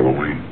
Halloween.